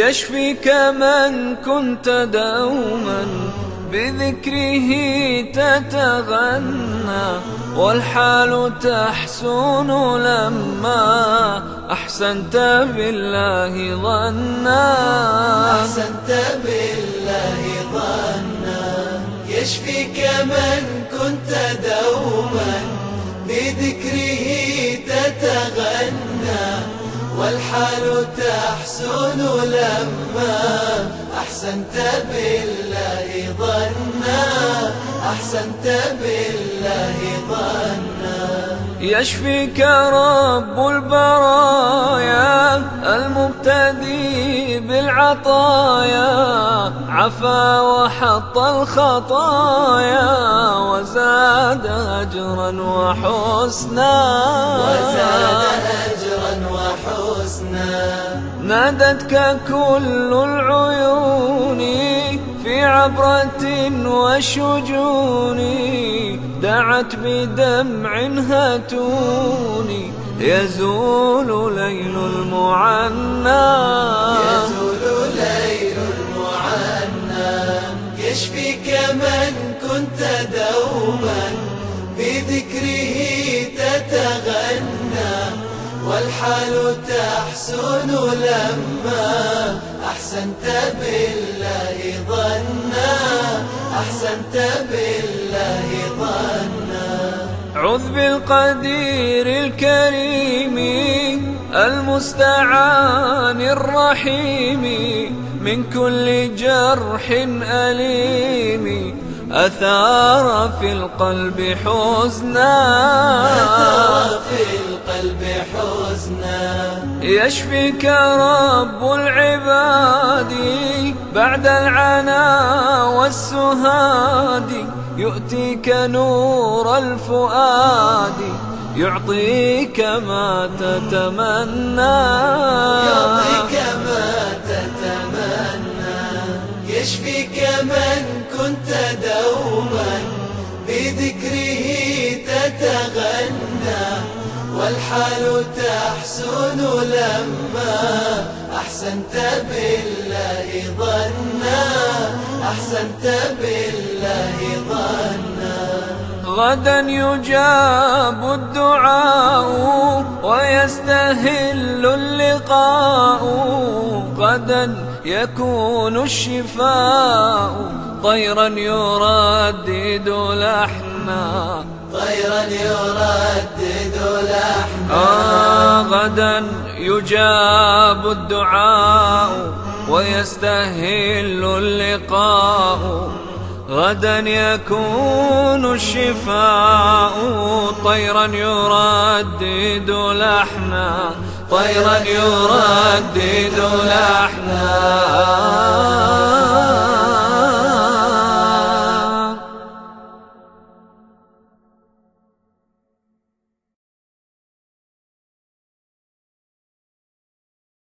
يشفيك من كنت دوما بذكره تتغنى والحال تحسن لما أحسنت بالله ظنا. أحسنت بالله ظنا. يشفيك من كنت دوما بذكره تحسن لما أحسنت بالله ظنا أحسنت بالله ظنا. يشفيك رب البرايا المبتدي بالعطايا. عفا وحط الخطايا وزاد أجرا وحسنا. وزاد أجرا وحسنا. نادتك كل العيون في عبرة وشجون. دعت بدمع هاتوني يزول ليل المعنى. يزول ليل المعنى. يشفيك من كنت دوما. بذكره تتغنى. والحال تحسن لما أحسنت بالله ظنا. أحسنت بالله ظنا. عذ بالقدير الكريم المستعان الرحيم من كل جرح أليم. أثار في القلب حزنا. أثار في القلب حزنا. يشفيك رب العباد بعد العنا والسهاد يؤتيك نور الفؤاد يعطيك ما تتمنى. يعطيك ما تتمنى. يشفيك من كنت دوما بذكره تتغنى. والحال تحسن لما أحسنت بالله ظنا. أحسنت بالله ظنا. غدا يجاب الدعاء ويستهل اللقاء. غدا يكون الشفاء طيرا يردد لحنا. طيرا يردد لحنا آه غدا يجاب الدعاء ويستهل اللقاء. غدا يكون الشفاء طيرا يردد لحنا طيرا يردد لحنا